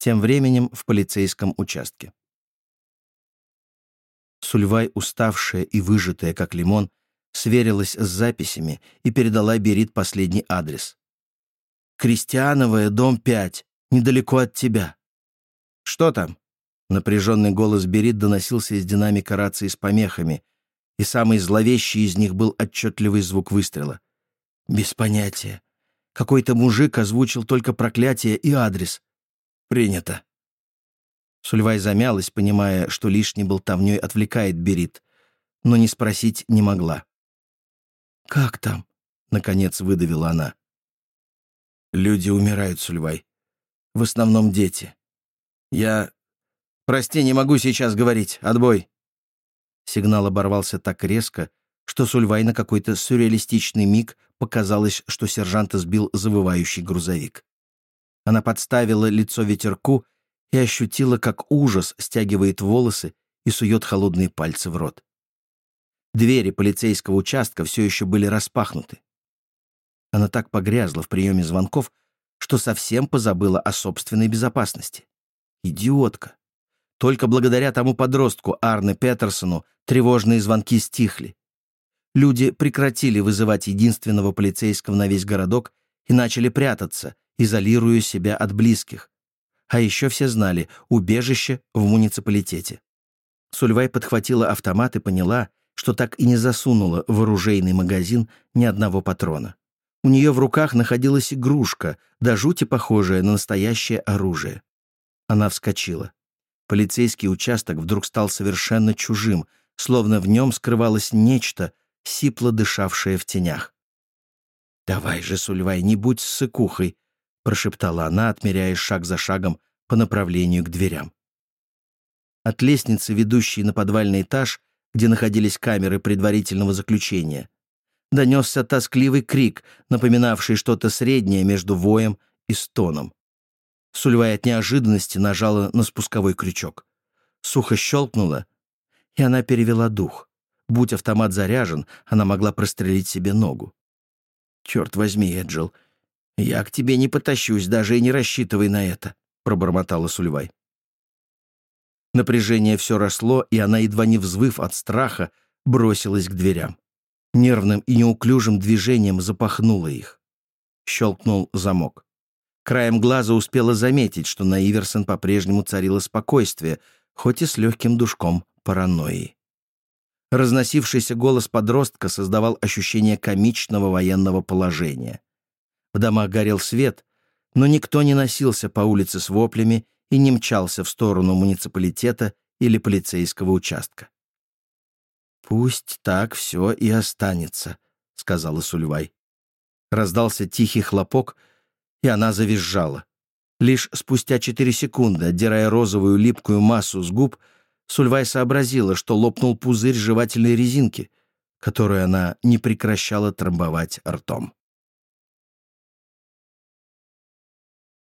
Тем временем в полицейском участке. Сульвай, уставшая и выжатая, как лимон, сверилась с записями и передала Берит последний адрес. «Крестьяновая, дом 5, недалеко от тебя». «Что там?» Напряженный голос Берит доносился из динамика рации с помехами, и самый зловещий из них был отчетливый звук выстрела. «Без понятия. Какой-то мужик озвучил только проклятие и адрес. Принято». Сульвай замялась, понимая, что лишней болтовней отвлекает Берит, но не спросить не могла. «Как там?» — наконец выдавила она. «Люди умирают, Сульвай. В основном дети. Я «Прости, не могу сейчас говорить. Отбой!» Сигнал оборвался так резко, что Сульвай на какой-то сюрреалистичный миг показалось, что сержанта сбил завывающий грузовик. Она подставила лицо ветерку и ощутила, как ужас стягивает волосы и сует холодные пальцы в рот. Двери полицейского участка все еще были распахнуты. Она так погрязла в приеме звонков, что совсем позабыла о собственной безопасности. Идиотка. Только благодаря тому подростку Арне Петерсону тревожные звонки стихли. Люди прекратили вызывать единственного полицейского на весь городок и начали прятаться, изолируя себя от близких. А еще все знали убежище в муниципалитете. Сульвай подхватила автомат и поняла, что так и не засунула в оружейный магазин ни одного патрона. У нее в руках находилась игрушка, до жути похожая на настоящее оружие. Она вскочила. Полицейский участок вдруг стал совершенно чужим, словно в нем скрывалось нечто, сипло дышавшее в тенях. «Давай же, Сульвай, не будь ссыкухой», — прошептала она, отмеряя шаг за шагом по направлению к дверям. От лестницы, ведущей на подвальный этаж, где находились камеры предварительного заключения, донесся тоскливый крик, напоминавший что-то среднее между воем и стоном. Сульвай от неожиданности нажала на спусковой крючок. Сухо щелкнула, и она перевела дух. Будь автомат заряжен, она могла прострелить себе ногу. «Черт возьми, Эджил, я к тебе не потащусь, даже и не рассчитывай на это», — пробормотала Сульвай. Напряжение все росло, и она, едва не взвыв от страха, бросилась к дверям. Нервным и неуклюжим движением запахнула их. Щелкнул замок. Краем глаза успела заметить, что на Иверсон по-прежнему царило спокойствие, хоть и с легким душком паранойи. Разносившийся голос подростка создавал ощущение комичного военного положения. В домах горел свет, но никто не носился по улице с воплями и не мчался в сторону муниципалитета или полицейского участка. «Пусть так все и останется», — сказала Сульвай. Раздался тихий хлопок — и она завизжала. Лишь спустя четыре секунды, отдирая розовую липкую массу с губ, Сульвай сообразила, что лопнул пузырь жевательной резинки, которую она не прекращала трамбовать ртом.